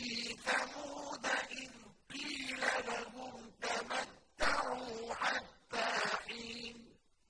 فِي ثَمُودَ